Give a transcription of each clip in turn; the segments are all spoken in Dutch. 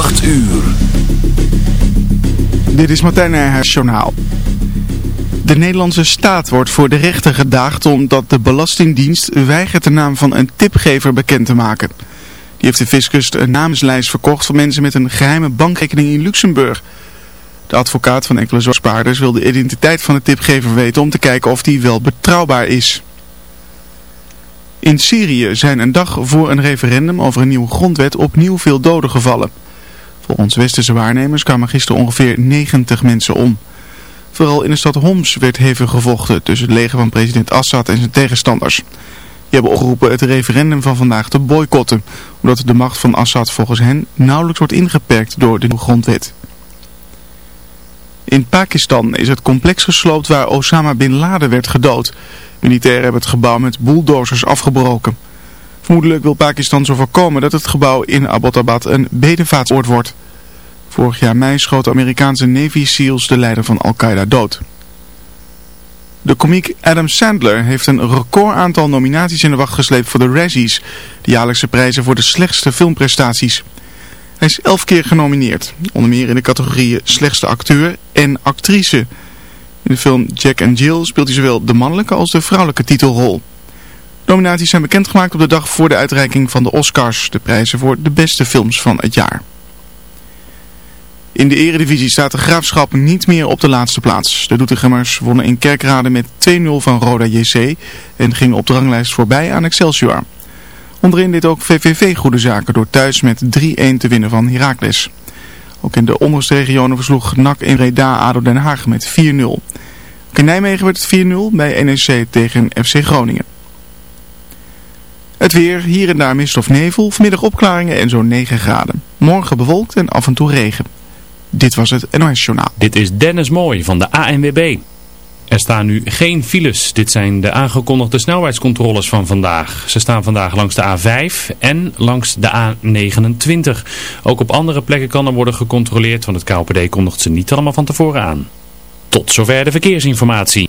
8 uur. Dit is Martijn Nijhuis, journaal. De Nederlandse staat wordt voor de rechter gedaagd omdat de Belastingdienst weigert de naam van een tipgever bekend te maken. Die heeft de fiscus een namenslijst verkocht van mensen met een geheime bankrekening in Luxemburg. De advocaat van enkele zorgspaarders wil de identiteit van de tipgever weten om te kijken of die wel betrouwbaar is. In Syrië zijn een dag voor een referendum over een nieuwe grondwet opnieuw veel doden gevallen. Volgens westerse waarnemers kwamen gisteren ongeveer 90 mensen om. Vooral in de stad Homs werd hevig gevochten tussen het leger van president Assad en zijn tegenstanders. Die hebben opgeroepen het referendum van vandaag te boycotten, omdat de macht van Assad volgens hen nauwelijks wordt ingeperkt door de grondwet. In Pakistan is het complex gesloopt waar Osama Bin Laden werd gedood. Militairen hebben het gebouw met bulldozers afgebroken. Vermoedelijk wil Pakistan zo voorkomen dat het gebouw in Abbottabad een bedevaartsoord wordt. Vorig jaar mei schoten Amerikaanse Navy SEALs de leider van Al-Qaeda dood. De komiek Adam Sandler heeft een record aantal nominaties in de wacht gesleept voor de Razzies, de jaarlijkse prijzen voor de slechtste filmprestaties. Hij is elf keer genomineerd, onder meer in de categorieën slechtste acteur en actrice. In de film Jack and Jill speelt hij zowel de mannelijke als de vrouwelijke titelrol. Nominaties zijn bekendgemaakt op de dag voor de uitreiking van de Oscars, de prijzen voor de beste films van het jaar. In de eredivisie staat de Graafschap niet meer op de laatste plaats. De Doetinchemmers wonnen in Kerkrade met 2-0 van Roda JC en gingen op de ranglijst voorbij aan Excelsior. Onderin dit ook VVV goede zaken door thuis met 3-1 te winnen van Heracles. Ook in de onderste regionen versloeg NAC in Reda ADO Den Haag met 4-0. in Nijmegen werd het 4-0 bij NEC tegen FC Groningen. Het weer, hier en daar mist of nevel, vanmiddag opklaringen en zo'n 9 graden. Morgen bewolkt en af en toe regen. Dit was het NOS Journaal. Dit is Dennis Mooi van de ANWB. Er staan nu geen files. Dit zijn de aangekondigde snelheidscontroles van vandaag. Ze staan vandaag langs de A5 en langs de A29. Ook op andere plekken kan er worden gecontroleerd, want het KLPD kondigt ze niet allemaal van tevoren aan. Tot zover de verkeersinformatie.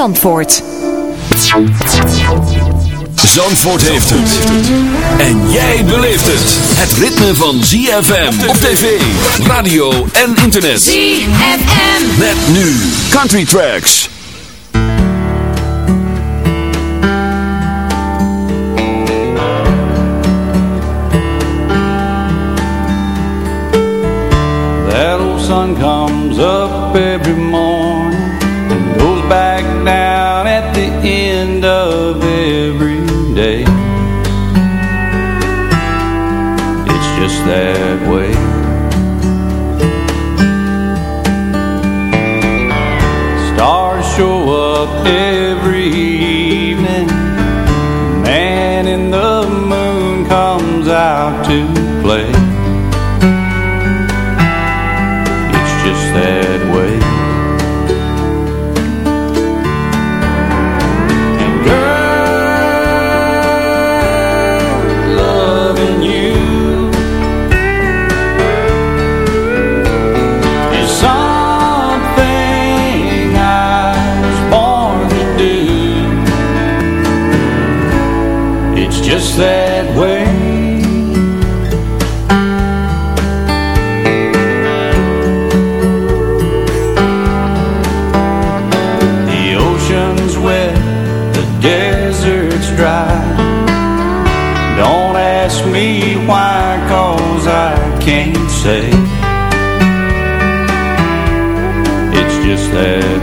Zandvoort heeft het. En jij beleeft het. Het ritme van ZFM op tv, radio en internet. ZFM. Met nu Country Tracks. That old sun comes up every morning It's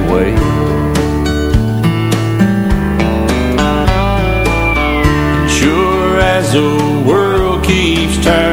that way. And sure as the world keeps turning,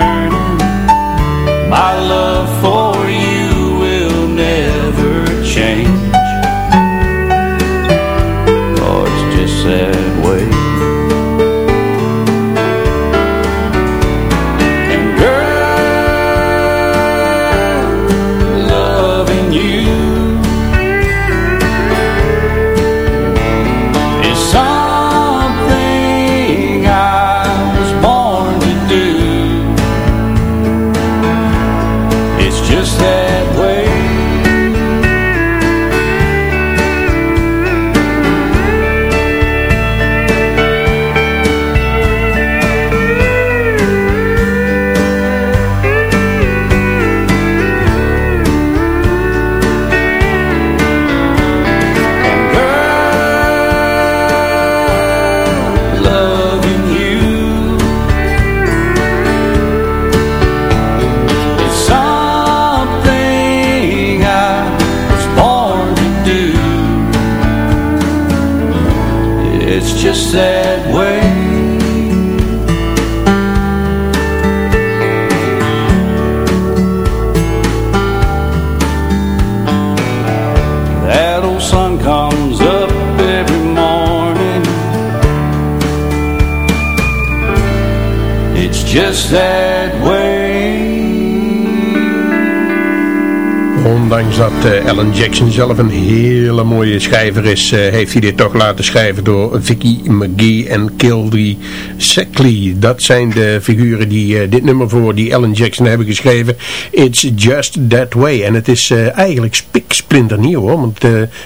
Eh, Alan Jackson zelf een hele mooie schrijver is, eh, heeft hij dit toch laten schrijven door Vicky McGee en Kildry Sackley. Dat zijn de figuren die eh, dit nummer voor die Alan Jackson hebben geschreven. It's Just That Way. En het is eigenlijk spiksplinternieuw hoor, want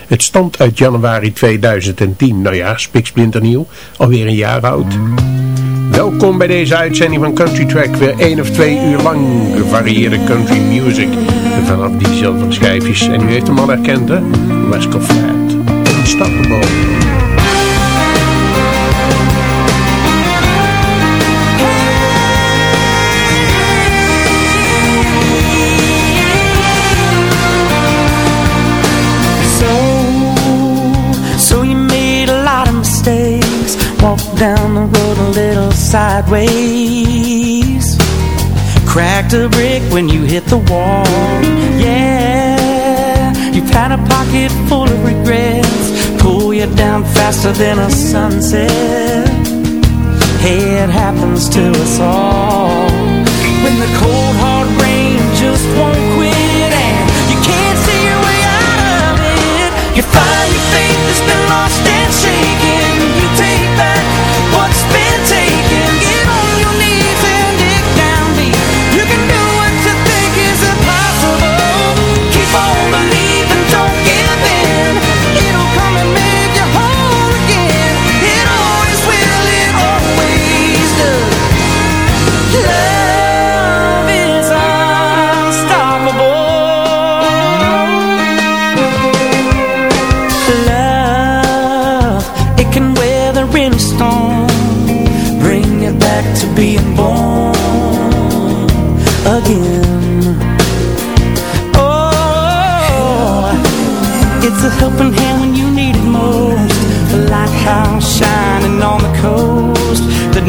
het stamt uit januari 2010. Nou ja, spiksplinternieuw, alweer een jaar oud. Welkom bij deze uitzending van Country Track. Weer één of twee uur lang gevarieerde country music. Vanaf die zilveren schijfjes. En u heeft hem al herkend hè? Unstoppable. Lot of mistakes. Walked down the road a little sideways. Cracked a brick when you hit the wall. Yeah, you've had a pocket full of regrets. Pull you down faster than a sunset. Hey, it happens to us all. When the cold hard rain just won't quit and you can't see your way out of it. You find your faith has been lost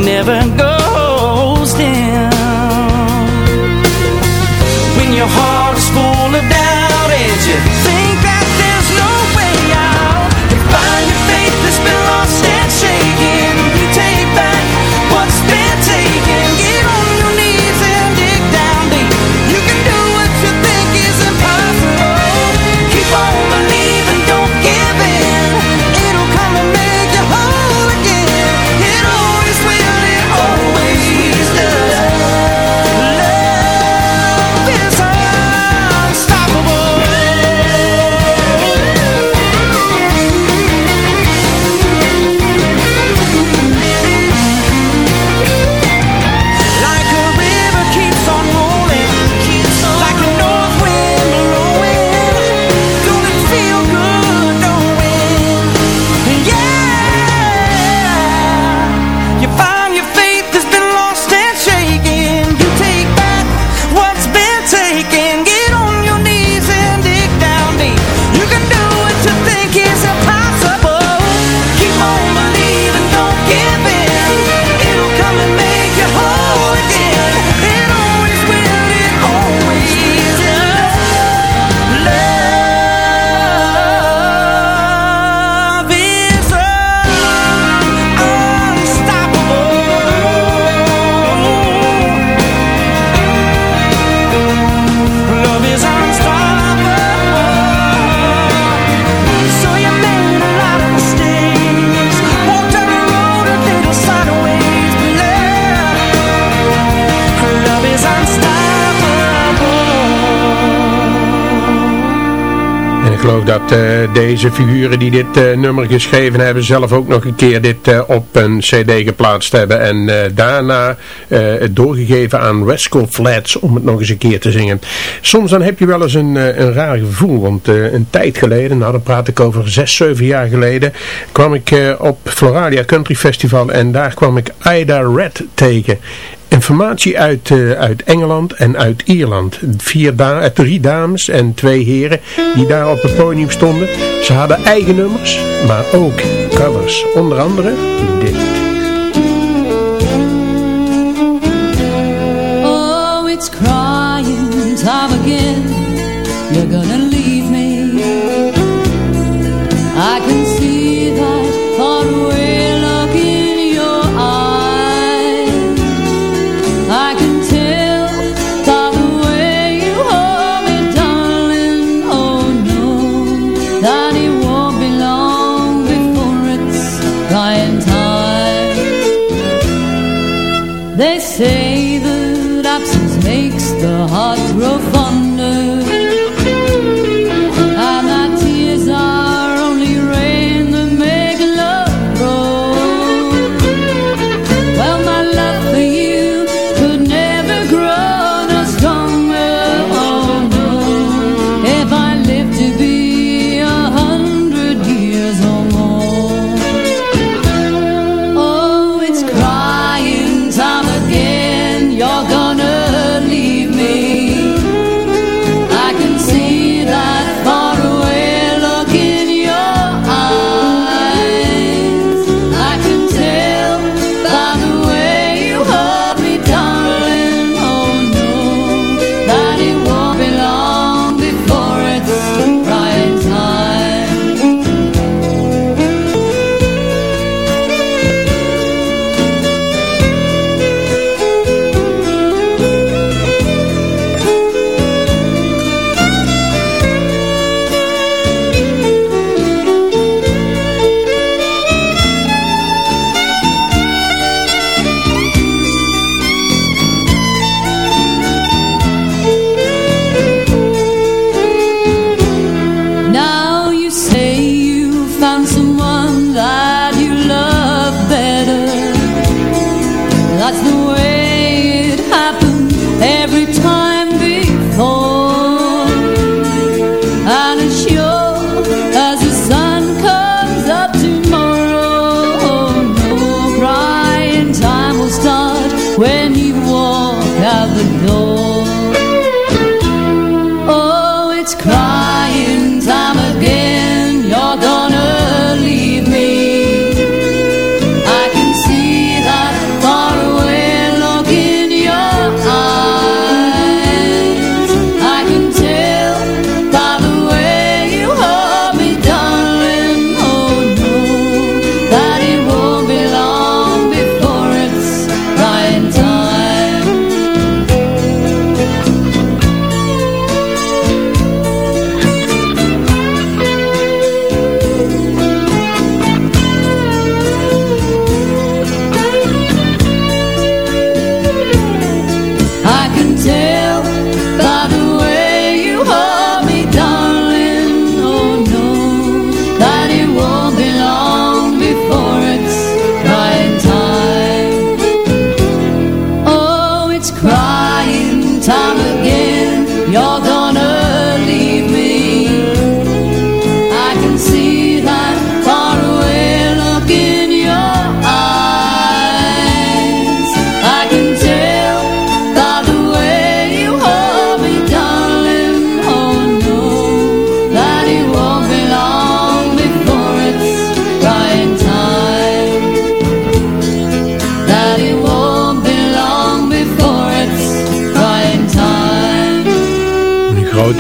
never goes down. When your heart geloof dat uh, deze figuren die dit uh, nummer geschreven hebben zelf ook nog een keer dit uh, op een cd geplaatst hebben en daarna het doorgegeven aan Rascal Flats om het nog eens een keer te zingen. Soms dan heb je wel eens een, een raar gevoel, want een tijd geleden, nou dan praat ik over zes, zeven jaar geleden, kwam ik op Floralia Country Festival en daar kwam ik Ida Red tegen. Informatie uit, uh, uit Engeland en uit Ierland. Vier eh, drie dames en twee heren die daar op het podium stonden. Ze hadden eigen nummers, maar ook covers. Onder andere dit. Oh, it's crying time again. You're gonna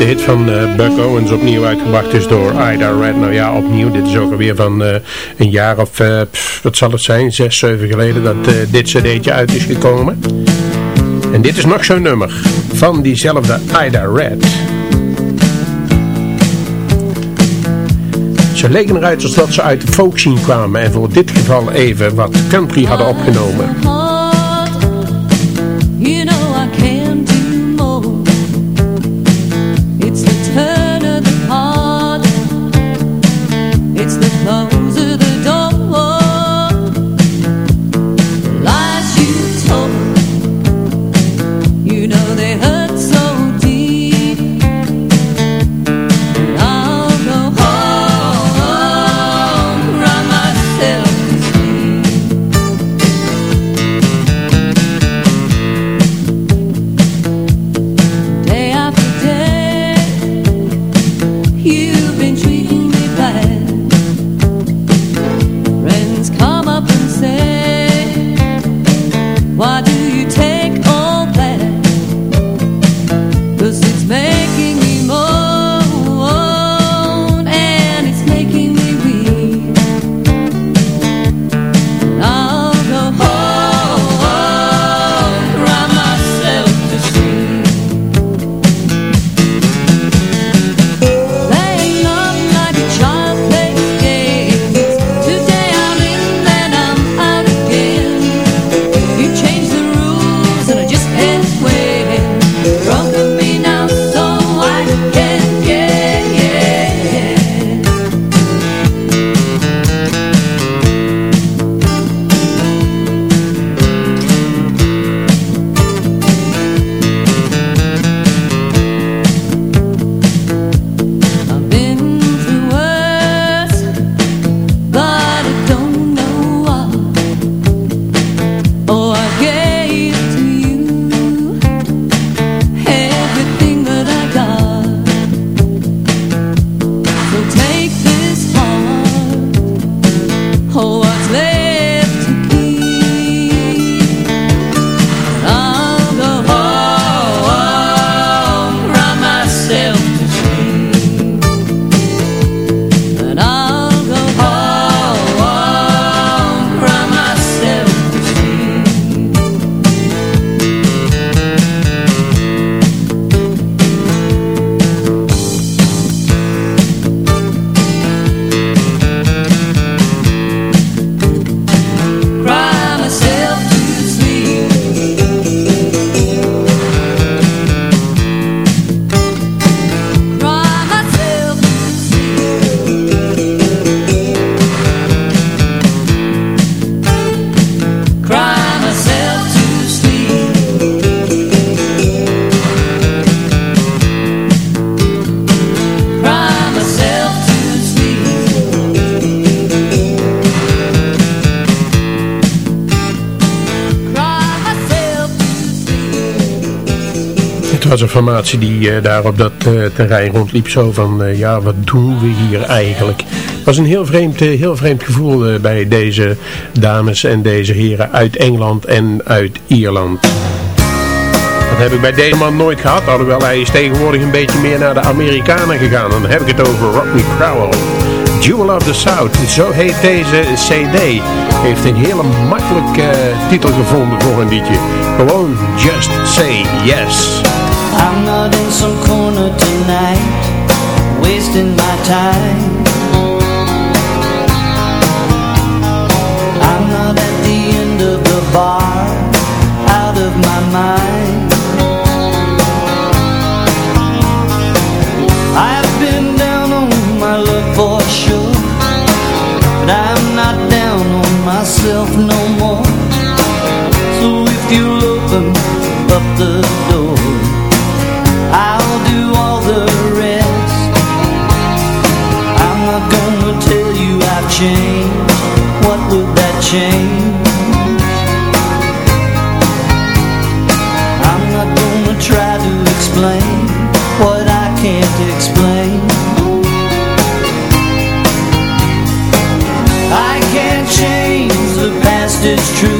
de hit van uh, Buck Owens opnieuw uitgebracht is door Ida Red. Nou ja, opnieuw. Dit is ook alweer van uh, een jaar of, pff, wat zal het zijn, zes, zeven geleden dat dit cd'tje uit is gekomen. En dit is nog zo'n nummer van diezelfde Ida Red. Ze leken eruit alsof ze uit de folk kwamen en voor dit geval even wat country hadden opgenomen. Was een formatie die uh, daar op dat uh, terrein rondliep. Zo van, uh, ja, wat doen we hier eigenlijk? Het was een heel vreemd, heel vreemd gevoel bij deze dames en deze heren uit Engeland en uit Ierland. Dat heb ik bij deze man nooit gehad. Alhoewel hij is tegenwoordig een beetje meer naar de Amerikanen gegaan. Dan heb ik het over Rodney Crowell. Jewel of the South, zo heet deze cd. Heeft een hele makkelijke titel gevonden voor een liedje. Gewoon Just Say Yes. I'm not in some corner tonight Wasting my time. I'm not at the end of the bar Out of my mind. I've been down on my luck for sure But I'm not down on myself no more. So if you'll open up the door change? I'm not gonna try to explain what I can't explain. I can't change the past, it's true.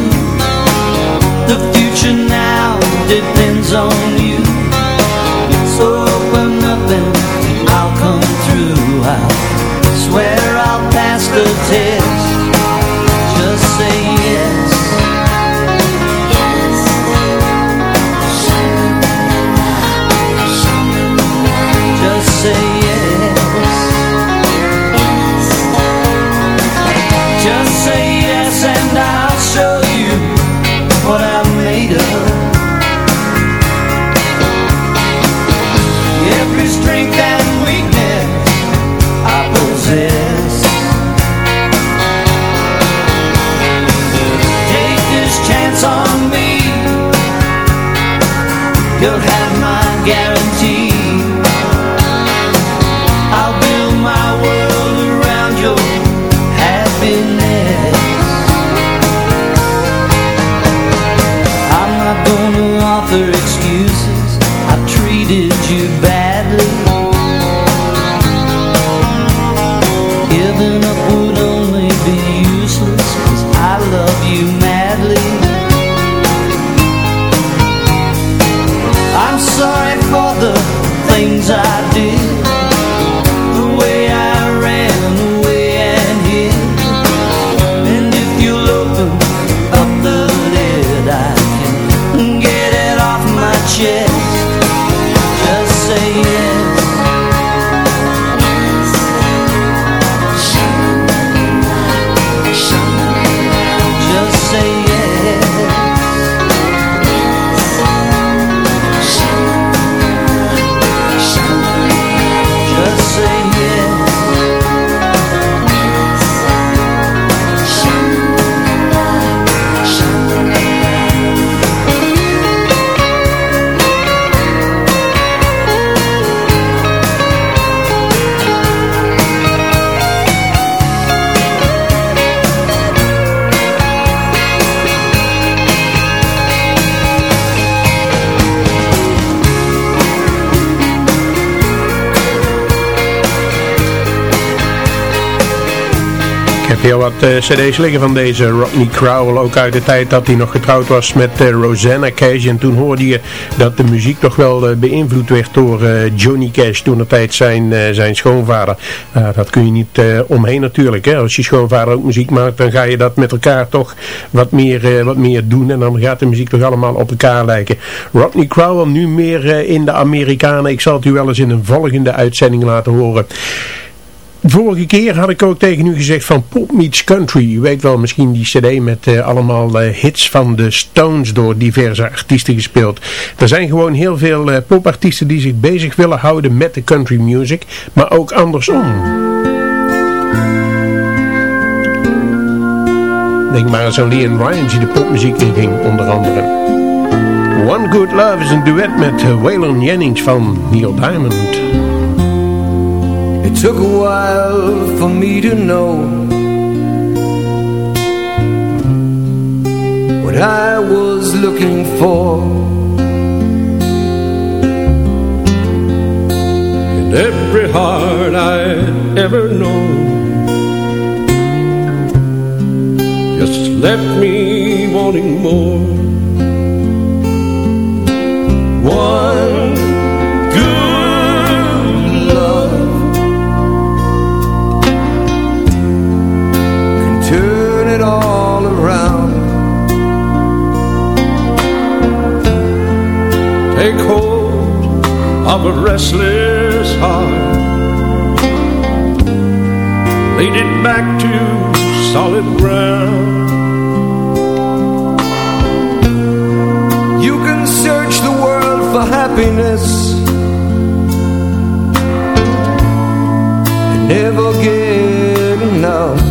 Heel wat eh, cd's liggen van deze Rodney Crowell. Ook uit de tijd dat hij nog getrouwd was met uh, Rosanna Cash. En toen hoorde je dat de muziek toch wel uh, beïnvloed werd door Johnny Cash. Toen de tijd zijn, zijn schoonvader. dat kun je niet omheen natuurlijk. Hè. Als je schoonvader ook muziek maakt dan ga je dat met elkaar toch wat meer, wat meer doen. En dan gaat de muziek toch allemaal op elkaar lijken. Rodney Crowell nu meer in de Amerikanen. Ik zal het u wel eens in een volgende uitzending laten horen. Vorige keer had ik ook tegen u gezegd van Pop Meets Country. U weet wel misschien die cd met uh, allemaal uh, hits van de Stones door diverse artiesten gespeeld. Er zijn gewoon heel veel uh, popartiesten die zich bezig willen houden met de country music. Maar ook andersom. Denk maar aan Leon Ryan die de popmuziek inging onder andere. One Good Love is een duet met Waylon Jennings van Neil Diamond. It took a while for me to know What I was looking for in every heart I ever known. Just left me wanting more. One Take hold of a restless heart. Lead it back to solid ground. You can search the world for happiness and never get enough.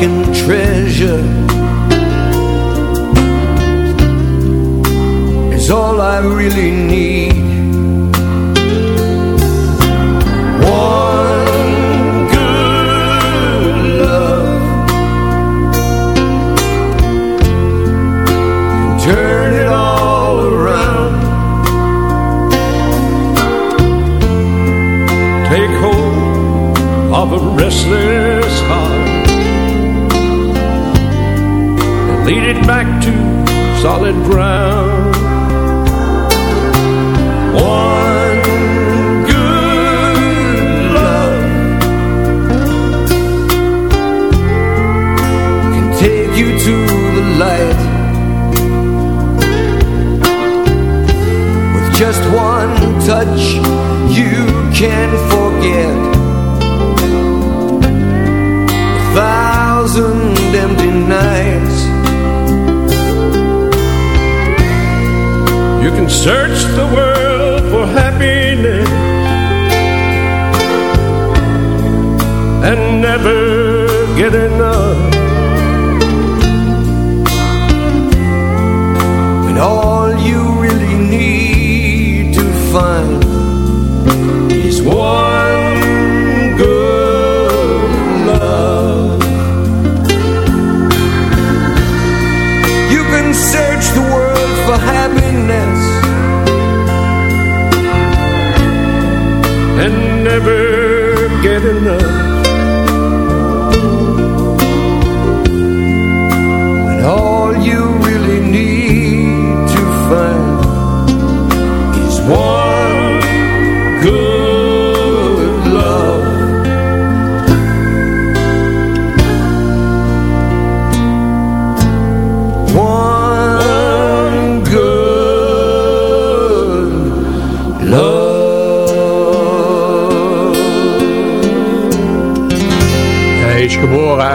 Can treasure is all I really need. One good love can turn it all around. Take hold of a restless lead it back to solid ground. One good love can take you to the light with just one touch. You can forget a thousand empty nights. Can search the world for happiness and never get enough. And all you really need to find is one never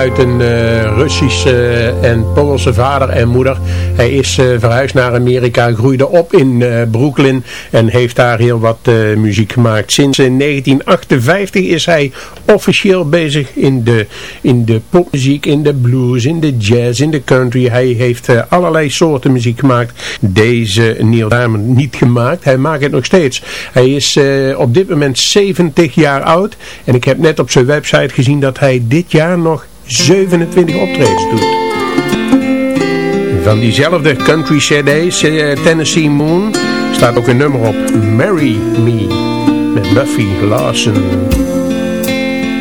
uit een eh, Russische en Poolse vader en moeder. Hij is eh, verhuisd naar Amerika, groeide op in eh, Brooklyn en heeft daar heel wat eh, muziek gemaakt. Sinds eh, 1958 is hij officieel bezig in de, in de popmuziek, in de blues, in de jazz, in de country. Hij heeft eh, allerlei soorten muziek gemaakt. Deze Neil Diamond niet gemaakt. Hij maakt het nog steeds. Hij is eh, op dit moment 70 jaar oud. En ik heb net op zijn website gezien dat hij dit jaar nog 27 optredens doet. Van diezelfde country cd, eh, Tennessee Moon, staat ook een nummer op. Marry Me, met Buffy Larson.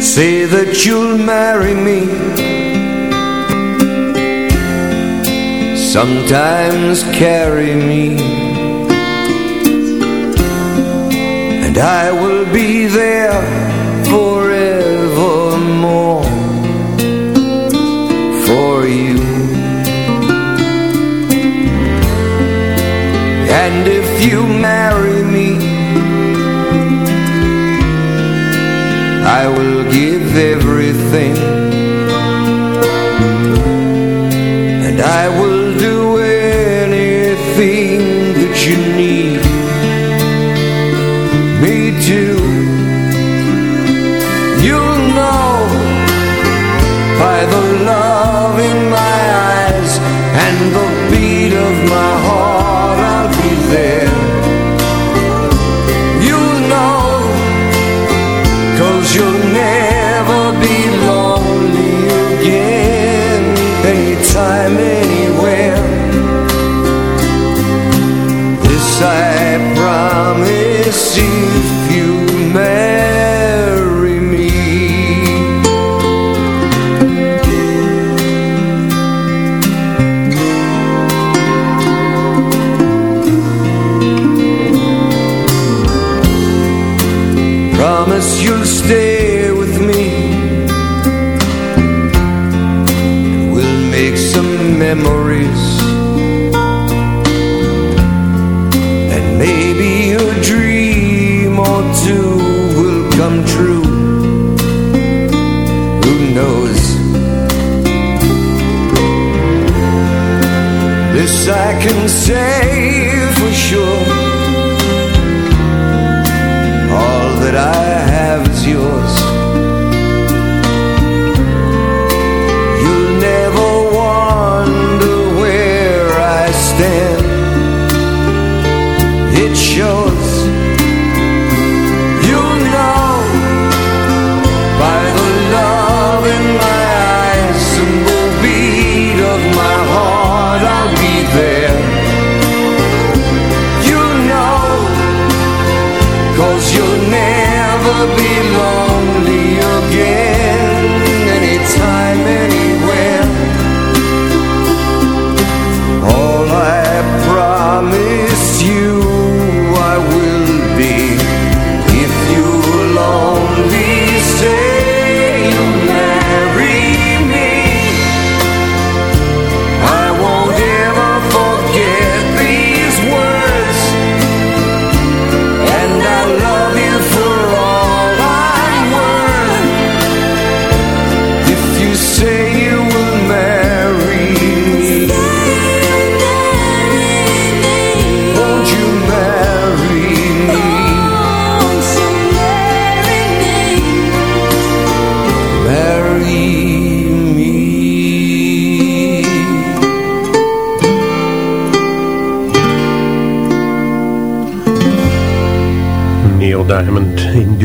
Say that you'll marry me Sometimes carry me And I will be there forevermore And if you marry me I will give everything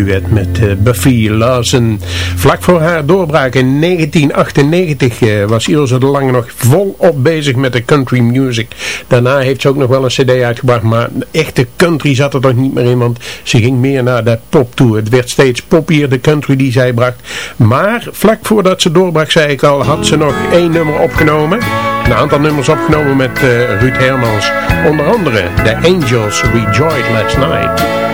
duet met eh, Buffy Larsen. Vlak voor haar doorbraak in 1998 eh, was Ilse de Lange nog volop bezig met de country music. Daarna heeft ze ook nog wel een cd uitgebracht, maar echte country zat er toch niet meer in, want ze ging meer naar de pop toe. Het werd steeds poppier, de country die zij bracht. Maar vlak voordat ze doorbrak, zei ik al, had ze nog één nummer opgenomen. Een aantal nummers opgenomen met uh, Ruud Hermans. Onder andere The Angels Rejoiced Last Night.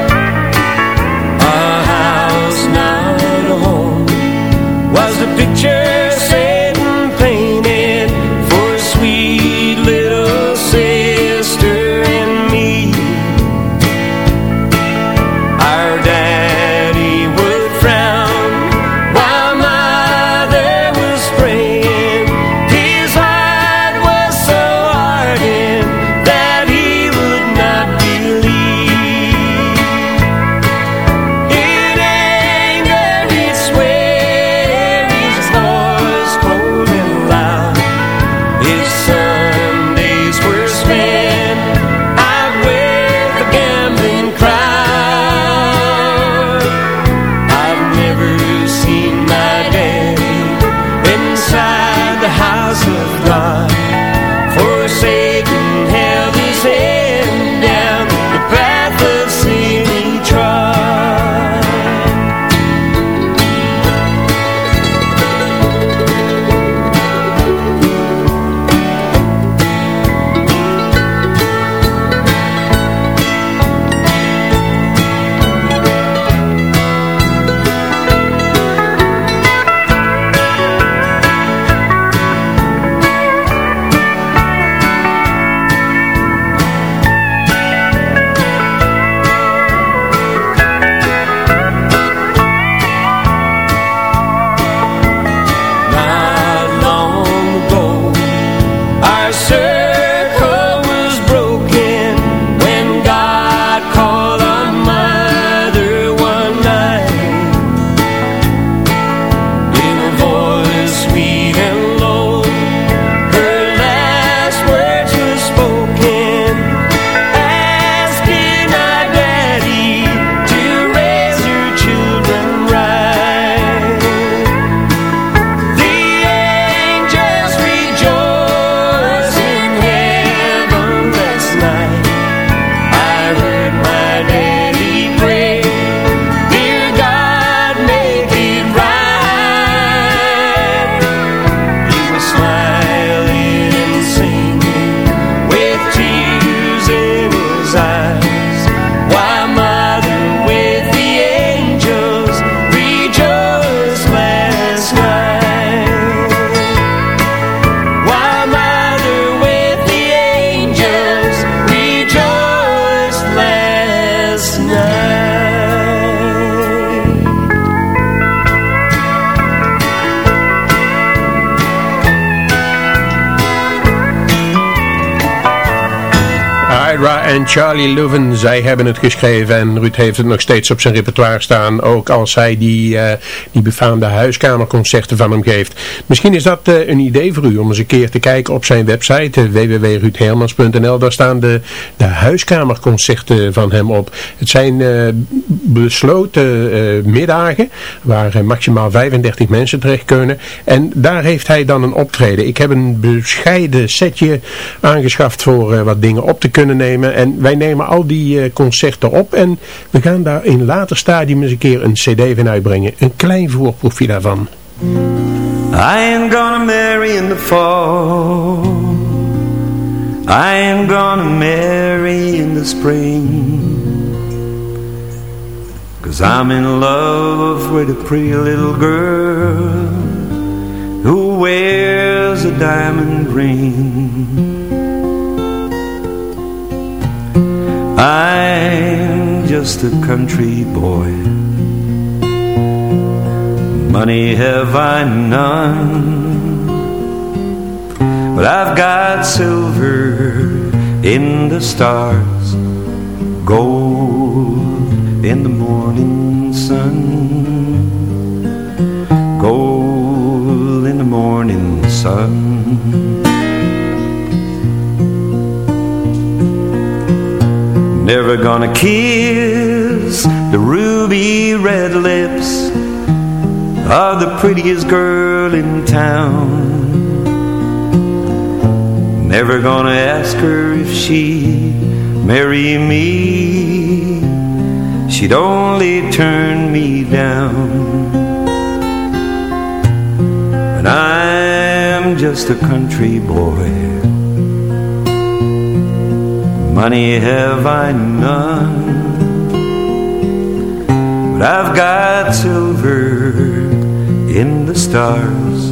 Zij hebben het geschreven en Ruud heeft het nog steeds op zijn repertoire staan. Ook als hij die, uh, die befaamde huiskamerconcerten van hem geeft. Misschien is dat uh, een idee voor u om eens een keer te kijken op zijn website uh, www.ruudhermans.nl. Daar staan de, de huiskamerconcerten van hem op. Het zijn besloten middagen waar maximaal 35 mensen terecht kunnen. En daar heeft hij dan een optreden. Ik heb een bescheiden setje aangeschaft voor wat dingen op te kunnen nemen. En wij nemen al die concerten op en we gaan daar in later stadium eens een keer een cd van uitbrengen. Een klein voorproefje daarvan. I ain't gonna marry in the fall I ain't gonna marry in the spring Cause I'm in love with a pretty little girl Who wears a diamond ring I'm just a country boy. Money have I none But I've got silver in the stars Gold in the morning sun Gold in the morning sun Never gonna kiss the ruby red lips Of the prettiest girl in town. Never gonna ask her if she'd marry me. She'd only turn me down. And I'm just a country boy Money have I none But I've got silver in the stars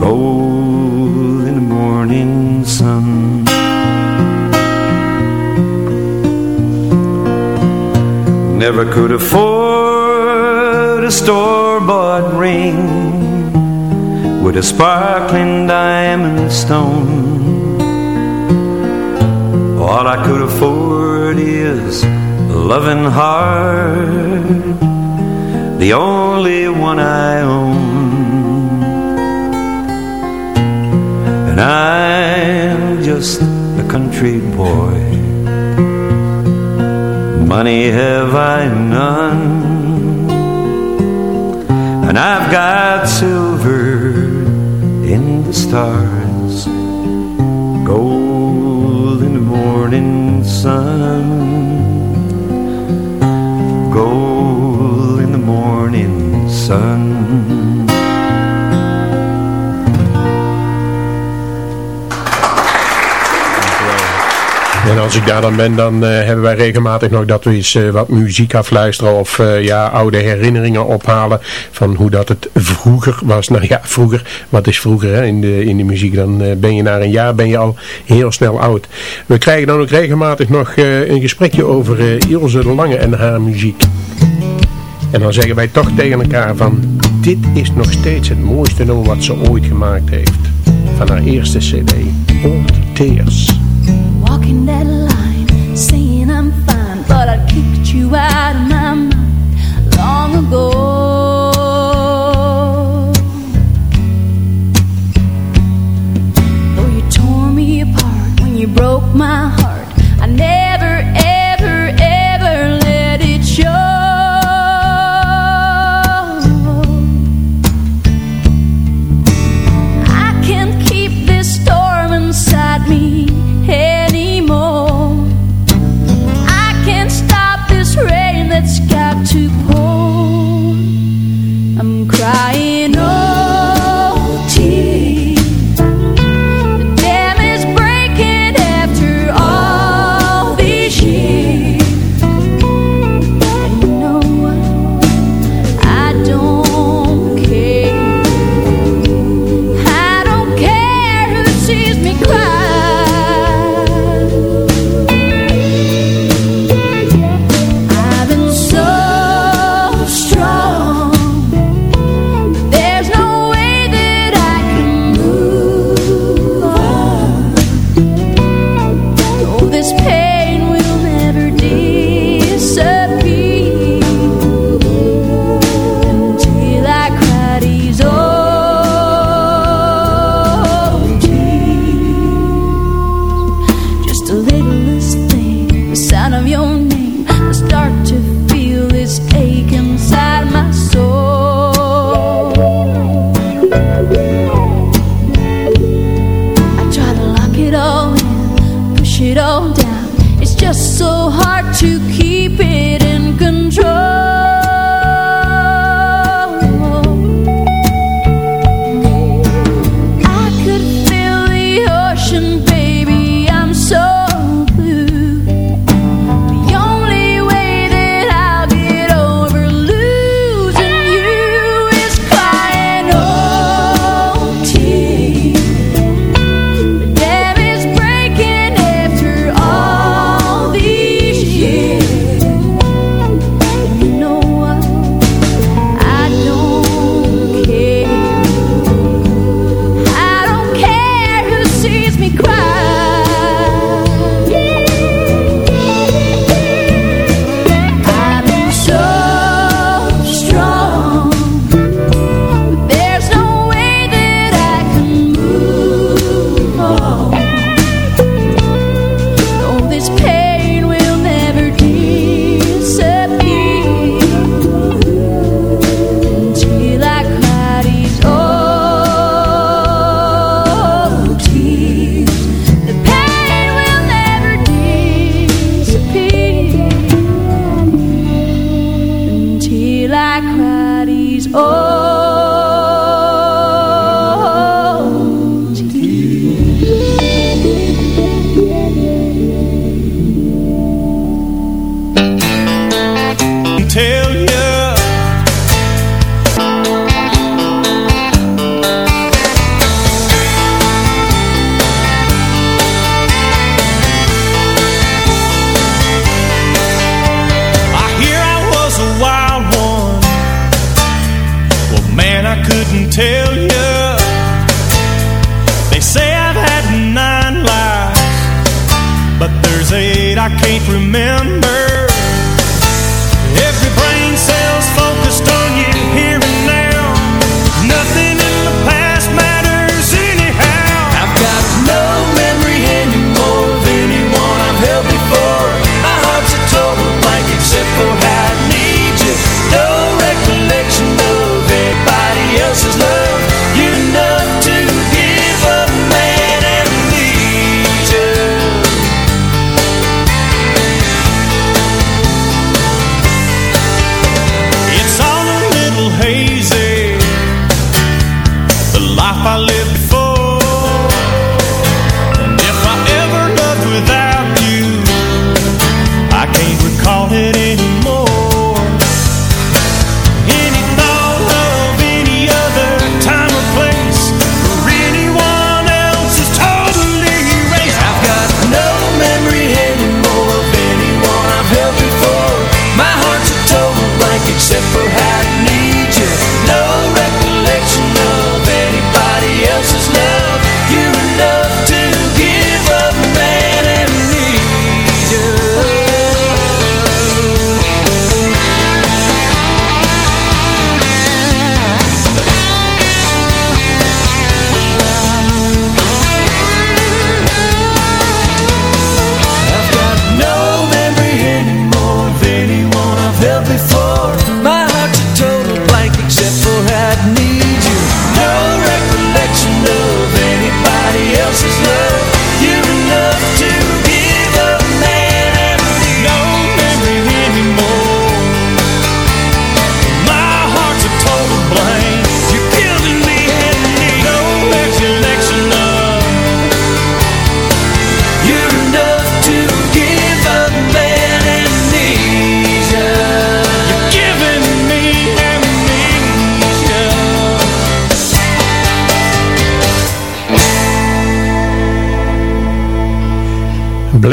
Gold in the morning sun. Never could afford a store-bought ring With a sparkling diamond stone all I could afford is a loving heart. The only one I own. And I'm just a country boy. Money have I none. And I've got silver in the stars. Gold morning sun. Gold in the morning sun als ik daar dan ben, dan uh, hebben wij regelmatig nog dat we eens uh, wat muziek afluisteren of uh, ja, oude herinneringen ophalen van hoe dat het vroeger was. Nou ja, vroeger, wat is vroeger hè, in, de, in de muziek? Dan ben je na een jaar ben je al heel snel oud. We krijgen dan ook regelmatig nog een gesprekje over Ilse Lange en haar muziek. En dan zeggen wij toch tegen elkaar van, dit is nog steeds het mooiste nummer wat ze ooit gemaakt heeft. Van haar eerste cd, Old Tears. Walking that line, saying I'm fine, but I kicked you out ocean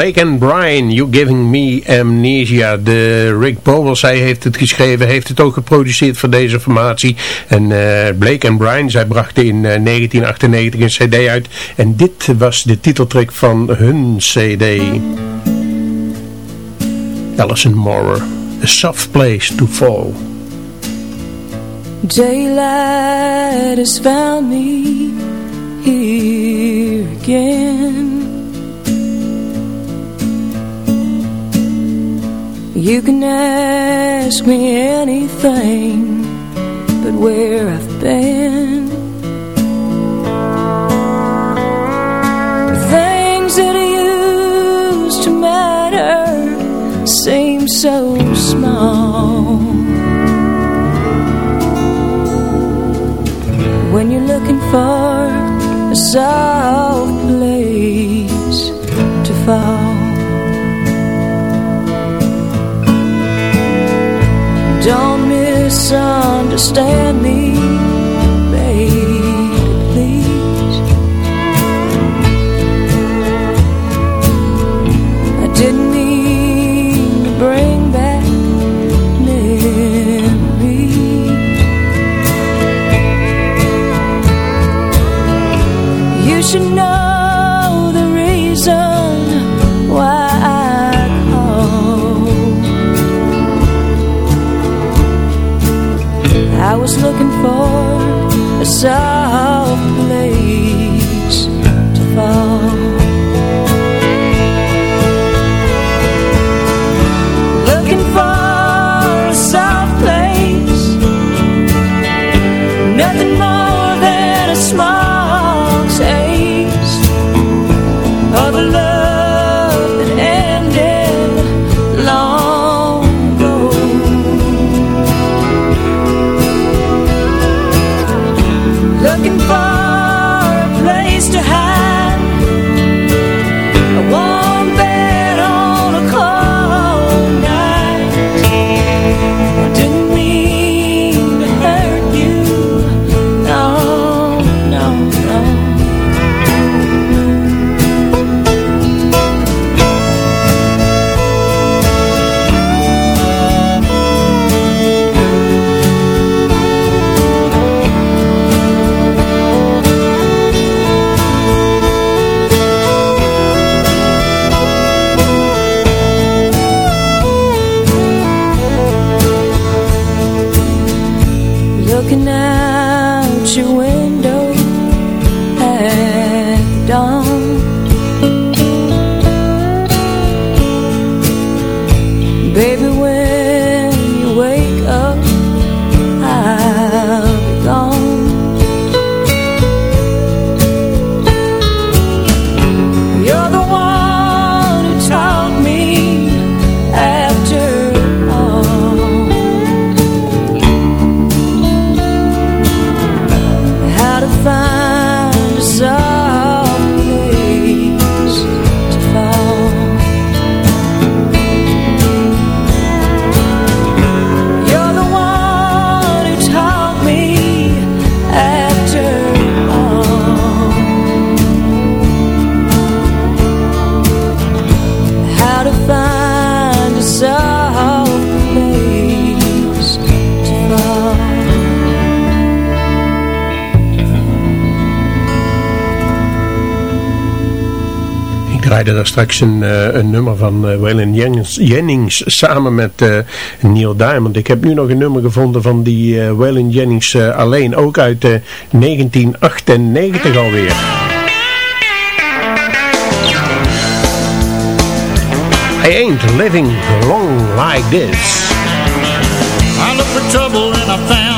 Blake and Brian, You Giving Me Amnesia. De Rick Powell, zij heeft het geschreven, heeft het ook geproduceerd voor deze formatie. En eh, Blake and Brian, zij brachten in eh, 1998 een cd uit. En dit was de titeltrack van hun cd. Alison Moore, A Soft Place to Fall. Daylight has found me here again You can ask me anything But where I've been Things that used to matter Seem so small. When you're looking for a song misunderstand me. I was looking for a soft place to fall. daar straks een, eh, nummer van eh, uh, Waylon Jennings, Jennings, samen met uh, Neil Diamond. Ik heb nu nog een nummer gevonden van die uh, Waylon Jennings uh, alleen, ook uit 1998 alweer. I ain't living long like this. I look for trouble and I found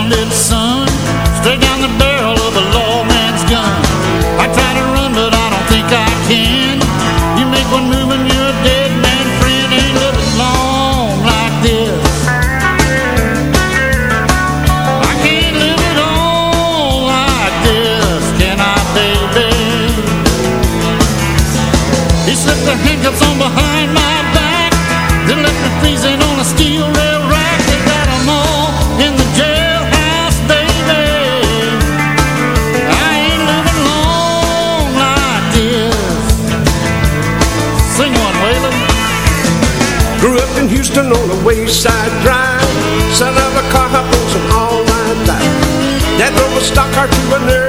Houston on a wayside drive. Son of a car, I was an all my life. That drove a stock car to a nerve.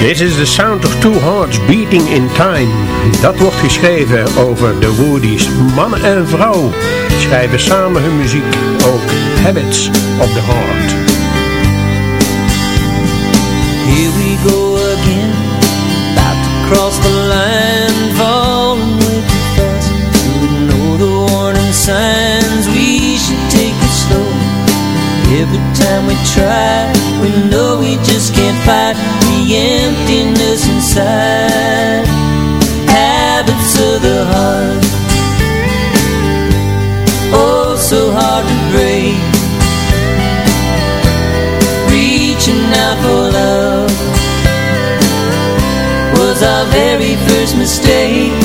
This is the sound of two hearts beating in time. Dat wordt geschreven over de Woodies. Man en vrouw schrijven samen hun muziek. Ook Habits of the Heart. Here we go again About to cross the line Falling way too fast know the warning signs We should take it slow Every time we try We know we just can't fight emptiness inside. Habits of the heart. Oh, so hard to break. Reaching out for love was our very first mistake.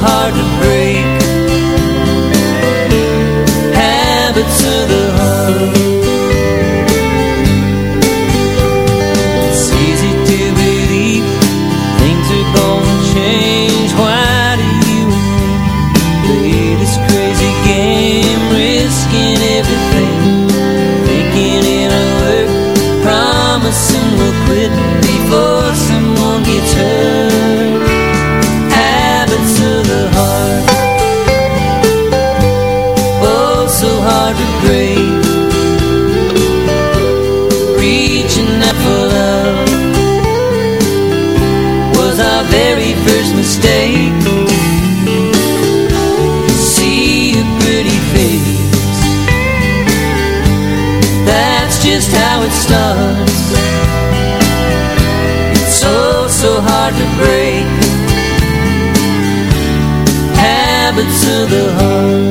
Hard to very first mistake. See a pretty face, that's just how it starts. It's so, so hard to break habits of the heart.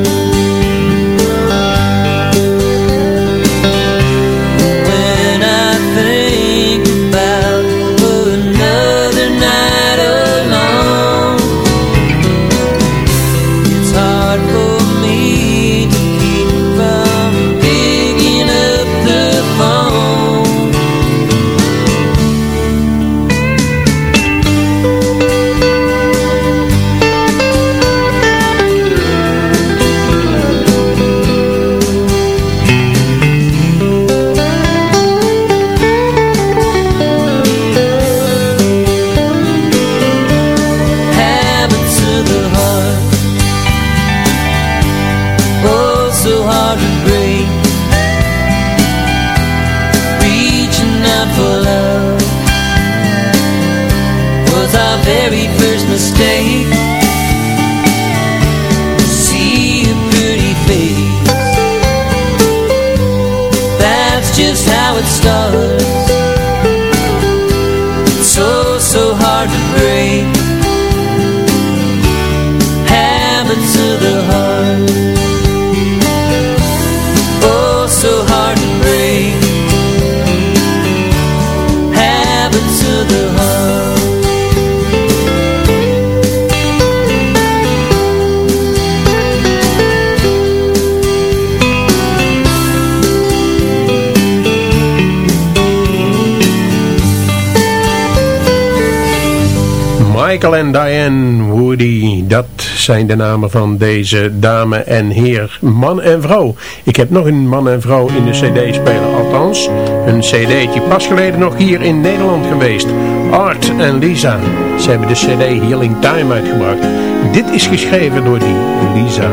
Michael en Diane Woody, dat zijn de namen van deze dame en heer, man en vrouw. Ik heb nog een man en vrouw in de cd-speler, althans een cd'tje pas geleden nog hier in Nederland geweest. Art en Lisa, ze hebben de cd Healing Time uitgebracht. Dit is geschreven door die Lisa.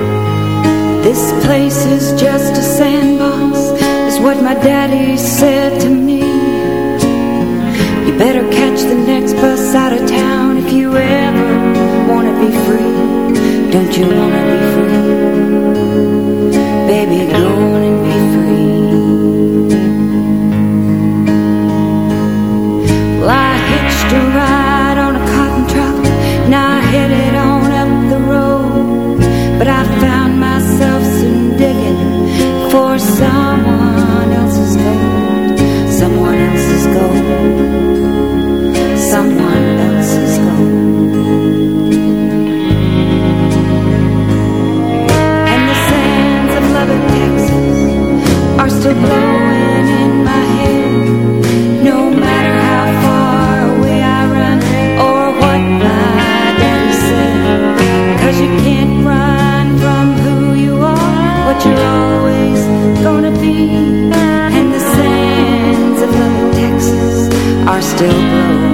This place is just a sandbox, is what my daddy said. are still blue.